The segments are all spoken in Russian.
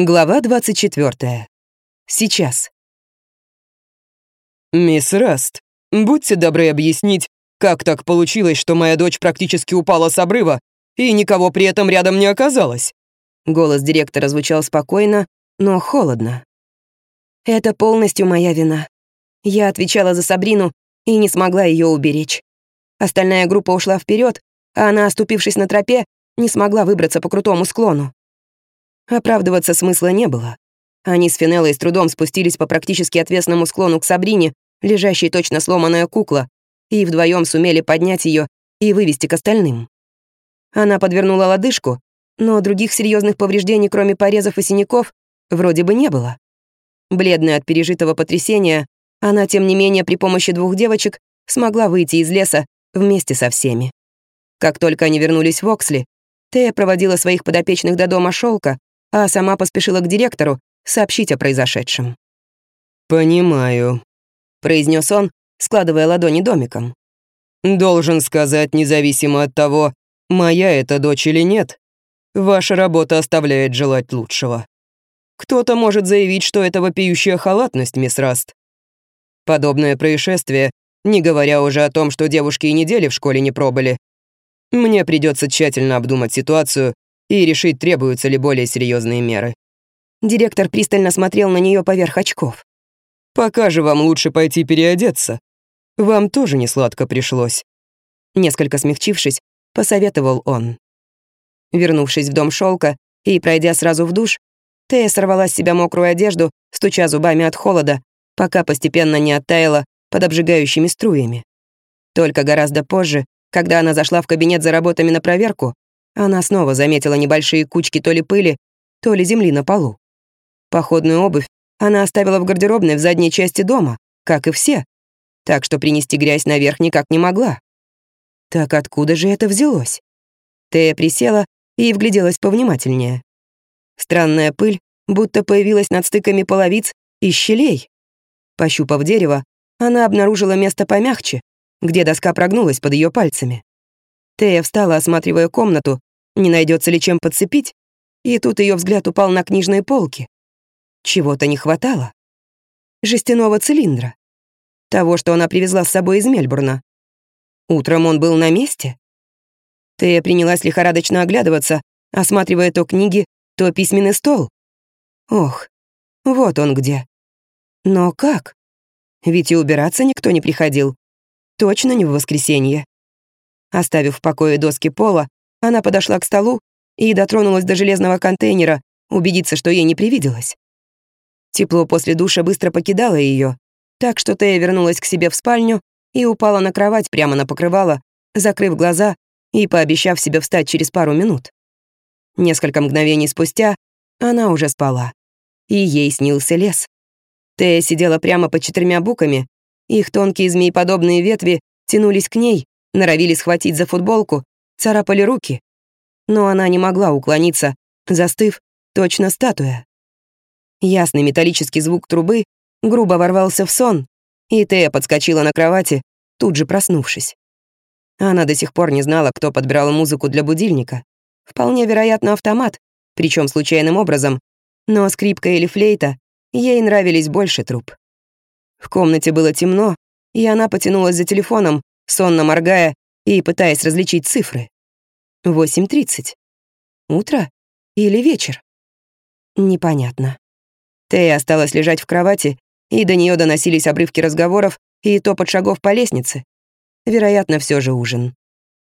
Глава 24. Сейчас. «Мисс Раст, будьте добры объяснить, как так получилось, что моя дочь практически упала с обрыва и никого при этом рядом не оказалось?» Голос директора звучал спокойно, но холодно. «Это полностью моя вина. Я отвечала за Сабрину и не смогла ее уберечь. Остальная группа ушла вперед, а она, оступившись на тропе, не смогла выбраться по крутому склону. Оправдываться смысла не было. Они с Финеллой с трудом спустились по практически отвесному склону к Сабрине, лежащей точно сломанная кукла, и вдвоем сумели поднять ее и вывести к остальным. Она подвернула лодыжку, но других серьезных повреждений, кроме порезов и синяков, вроде бы не было. Бледная от пережитого потрясения, она, тем не менее, при помощи двух девочек смогла выйти из леса вместе со всеми. Как только они вернулись в Оксли, Тея проводила своих подопечных до дома шелка а сама поспешила к директору сообщить о произошедшем. «Понимаю», — произнес он, складывая ладони домиком. «Должен сказать, независимо от того, моя это дочь или нет, ваша работа оставляет желать лучшего. Кто-то может заявить, что это вопиющая халатность, мисс Раст. Подобное происшествие, не говоря уже о том, что девушки и недели в школе не пробыли. Мне придется тщательно обдумать ситуацию и решить, требуются ли более серьезные меры. Директор пристально смотрел на нее поверх очков. «Пока же вам лучше пойти переодеться. Вам тоже не сладко пришлось». Несколько смягчившись, посоветовал он. Вернувшись в дом шелка и пройдя сразу в душ, Тея сорвала с себя мокрую одежду, стуча зубами от холода, пока постепенно не оттаяла под обжигающими струями. Только гораздо позже, когда она зашла в кабинет за работами на проверку, она снова заметила небольшие кучки то ли пыли, то ли земли на полу. Походную обувь она оставила в гардеробной в задней части дома, как и все, так что принести грязь наверх никак не могла. Так откуда же это взялось? Тея присела и вгляделась повнимательнее. Странная пыль будто появилась над стыками половиц и щелей. Пощупав дерево, она обнаружила место помягче, где доска прогнулась под ее пальцами. Тея встала, осматривая комнату, не найдется ли чем подцепить, и тут ее взгляд упал на книжные полки. Чего-то не хватало. Жестяного цилиндра. Того, что она привезла с собой из Мельбурна. Утром он был на месте. Тея принялась лихорадочно оглядываться, осматривая то книги, то письменный стол. Ох, вот он где. Но как? Ведь и убираться никто не приходил. Точно не в воскресенье. Оставив в покое доски пола, она подошла к столу и дотронулась до железного контейнера, убедиться, что ей не привиделось. Тепло после душа быстро покидало ее, так что Тея вернулась к себе в спальню и упала на кровать прямо на покрывало, закрыв глаза и пообещав себе встать через пару минут. Несколько мгновений спустя она уже спала, и ей снился лес. Тея сидела прямо под четырьмя буками, их тонкие змееподобные ветви тянулись к ней, норовили схватить за футболку, царапали руки. Но она не могла уклониться, застыв, точно статуя. Ясный металлический звук трубы грубо ворвался в сон, и Тея подскочила на кровати, тут же проснувшись. Она до сих пор не знала, кто подбирал музыку для будильника. Вполне вероятно, автомат, причем случайным образом, но скрипка или флейта ей нравились больше труб. В комнате было темно, и она потянулась за телефоном, сонно моргая и пытаясь различить цифры. 8.30. Утро или вечер? Непонятно. Тея осталась лежать в кровати, и до нее доносились обрывки разговоров и топот шагов по лестнице. Вероятно, все же ужин.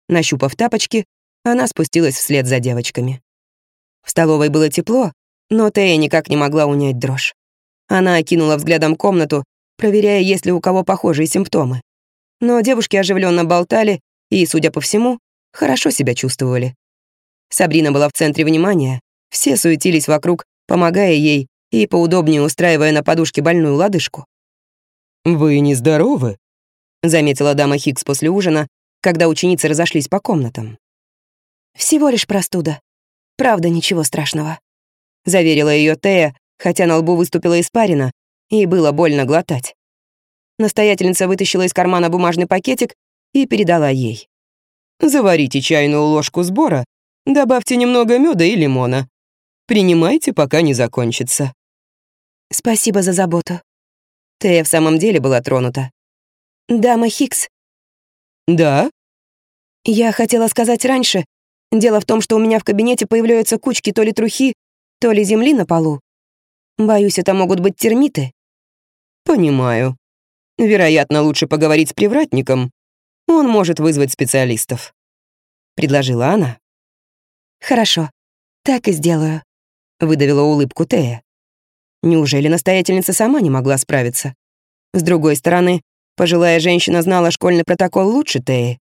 Нащупав тапочки, она спустилась вслед за девочками. В столовой было тепло, но Тея никак не могла унять дрожь. Она окинула взглядом комнату, проверяя, есть ли у кого похожие симптомы. Но девушки оживленно болтали и, судя по всему, хорошо себя чувствовали. Сабрина была в центре внимания, все суетились вокруг, помогая ей и поудобнее устраивая на подушке больную лодыжку. «Вы нездоровы?» — заметила дама Хикс после ужина, когда ученицы разошлись по комнатам. «Всего лишь простуда. Правда, ничего страшного», — заверила ее Тея, хотя на лбу выступила испарина, и было больно глотать. Настоятельница вытащила из кармана бумажный пакетик и передала ей. «Заварите чайную ложку сбора, добавьте немного меда и лимона. Принимайте, пока не закончится». «Спасибо за заботу». Тея в самом деле была тронута. «Дама Хикс». «Да?» «Я хотела сказать раньше. Дело в том, что у меня в кабинете появляются кучки то ли трухи, то ли земли на полу. Боюсь, это могут быть термиты». «Понимаю. Вероятно, лучше поговорить с привратником. Он может вызвать специалистов», — предложила она. «Хорошо, так и сделаю», — выдавила улыбку Тея. Неужели настоятельница сама не могла справиться? С другой стороны, пожилая женщина знала школьный протокол лучше Теи,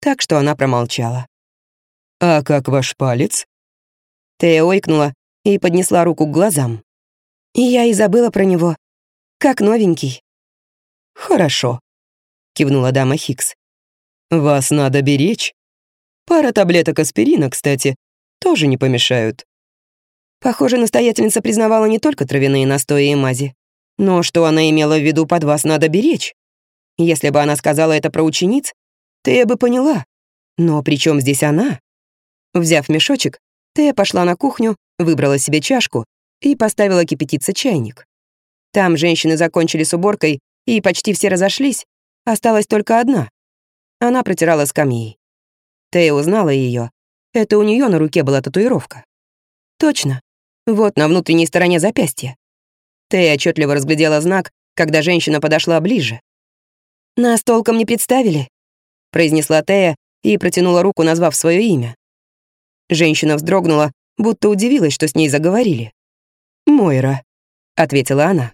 так что она промолчала. «А как ваш палец?» Тея ойкнула и поднесла руку к глазам. И я и забыла про него. Как новенький. «Хорошо», — кивнула дама Хикс. «Вас надо беречь. Пара таблеток аспирина, кстати, тоже не помешают». Похоже, настоятельница признавала не только травяные настои и мази, но что она имела в виду под вас надо беречь. Если бы она сказала это про учениц, Тея бы поняла. Но при чем здесь она? Взяв мешочек, Тея пошла на кухню, выбрала себе чашку и поставила кипятиться чайник. Там женщины закончили с уборкой, и почти все разошлись, осталась только одна. Она протирала скамьи. Тея узнала ее. Это у нее на руке была татуировка. Точно. Вот на внутренней стороне запястья. Тея отчетливо разглядела знак, когда женщина подошла ближе. «Нас толком не представили», — произнесла Тея и протянула руку, назвав свое имя. Женщина вздрогнула, будто удивилась, что с ней заговорили. «Мойра», — ответила она.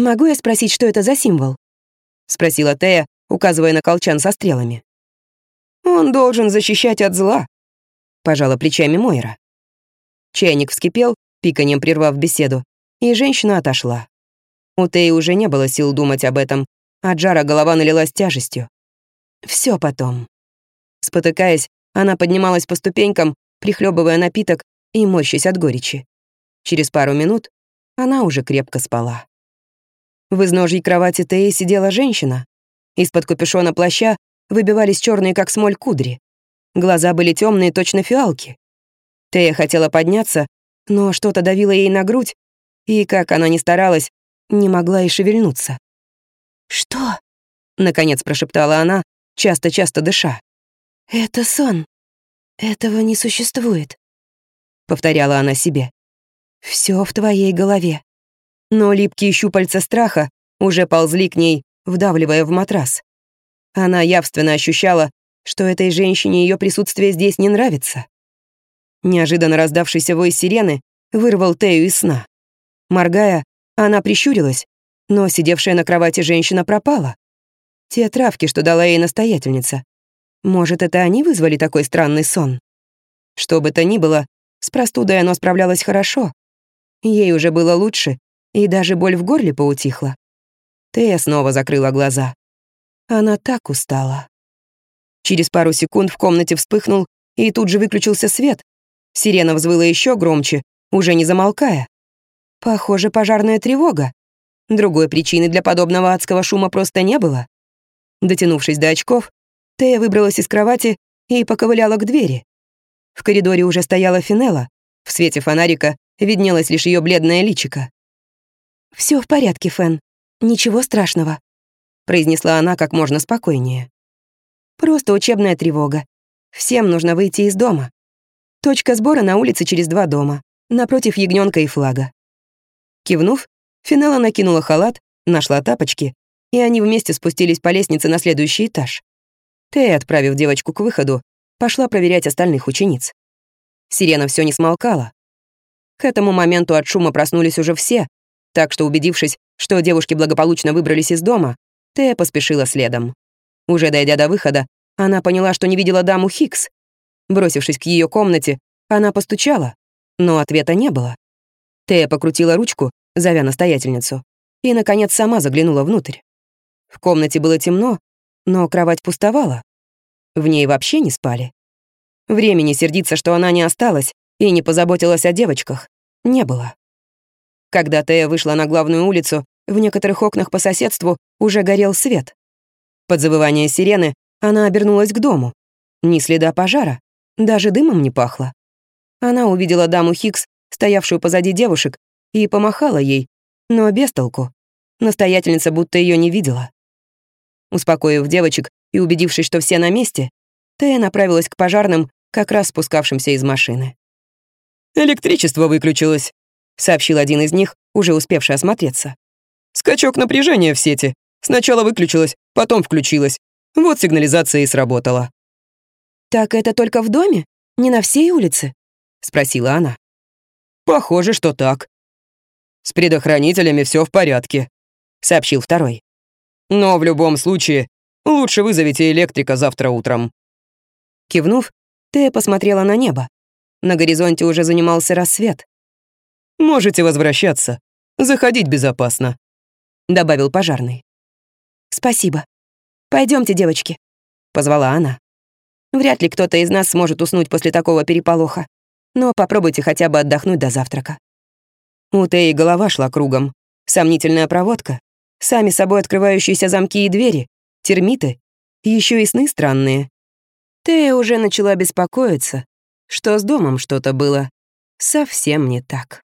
«Могу я спросить, что это за символ?» — спросила Тея, указывая на колчан со стрелами. «Он должен защищать от зла», — пожала плечами Мойра. Чайник вскипел, пиканьем прервав беседу, и женщина отошла. У Теи уже не было сил думать об этом, от жара голова налилась тяжестью. Все потом. Спотыкаясь, она поднималась по ступенькам, прихлебывая напиток и морщась от горечи. Через пару минут она уже крепко спала. В изножьей кровати Теи сидела женщина. Из-под капюшона плаща выбивались черные, как смоль, кудри. Глаза были темные, точно фиалки. Тея хотела подняться, но что-то давило ей на грудь, и, как она ни старалась, не могла и шевельнуться. «Что?» — наконец прошептала она, часто-часто дыша. «Это сон. Этого не существует», — повторяла она себе. Все в твоей голове». Но липкие щупальца страха уже ползли к ней, вдавливая в матрас. Она явственно ощущала, что этой женщине ее присутствие здесь не нравится. Неожиданно раздавшийся вой сирены вырвал Тею из сна. Моргая, она прищурилась, но сидевшая на кровати женщина пропала. Те травки, что дала ей настоятельница. Может, это они вызвали такой странный сон? Что бы то ни было, с простудой оно справлялось хорошо. Ей уже было лучше, и даже боль в горле поутихла. Тея снова закрыла глаза. Она так устала. Через пару секунд в комнате вспыхнул, и тут же выключился свет, Сирена взвыла еще громче, уже не замолкая. Похоже, пожарная тревога. Другой причины для подобного адского шума просто не было. Дотянувшись до очков, Тея выбралась из кровати и поковыляла к двери. В коридоре уже стояла Финелла. В свете фонарика виднелось лишь ее бледное личико. Все в порядке, Фен. Ничего страшного», — произнесла она как можно спокойнее. «Просто учебная тревога. Всем нужно выйти из дома. Точка сбора на улице через два дома, напротив ягненка и флага. Кивнув, Финелла накинула халат, нашла тапочки, и они вместе спустились по лестнице на следующий этаж. Тея, отправив девочку к выходу, пошла проверять остальных учениц. Сирена все не смолкала. К этому моменту от шума проснулись уже все, так что, убедившись, что девушки благополучно выбрались из дома, Тея поспешила следом. Уже дойдя до выхода, она поняла, что не видела даму Хикс, Бросившись к ее комнате, она постучала, но ответа не было. Тея покрутила ручку, зовя настоятельницу, и, наконец, сама заглянула внутрь. В комнате было темно, но кровать пустовала. В ней вообще не спали. Времени сердиться, что она не осталась и не позаботилась о девочках, не было. Когда Тея вышла на главную улицу, в некоторых окнах по соседству уже горел свет. Под завывание сирены она обернулась к дому. Ни следа пожара, даже дымом не пахло. Она увидела даму Хикс стоявшую позади девушек, и помахала ей, но без толку. Настоятельница будто ее не видела. Успокоив девочек и убедившись, что все на месте, Тея направилась к пожарным, как раз спускавшимся из машины. «Электричество выключилось», — сообщил один из них, уже успевший осмотреться. «Скачок напряжения в сети. Сначала выключилось, потом включилось. Вот сигнализация и сработала». «Так это только в доме? Не на всей улице?» — спросила она. «Похоже, что так». «С предохранителями все в порядке», — сообщил второй. «Но в любом случае, лучше вызовите электрика завтра утром». Кивнув, Тея посмотрела на небо. На горизонте уже занимался рассвет. «Можете возвращаться. Заходить безопасно», — добавил пожарный. «Спасибо. Пойдемте, девочки», — позвала она. «Вряд ли кто-то из нас сможет уснуть после такого переполоха, но попробуйте хотя бы отдохнуть до завтрака». У Теи голова шла кругом. Сомнительная проводка, сами собой открывающиеся замки и двери, термиты, еще и сны странные. Тея уже начала беспокоиться, что с домом что-то было совсем не так.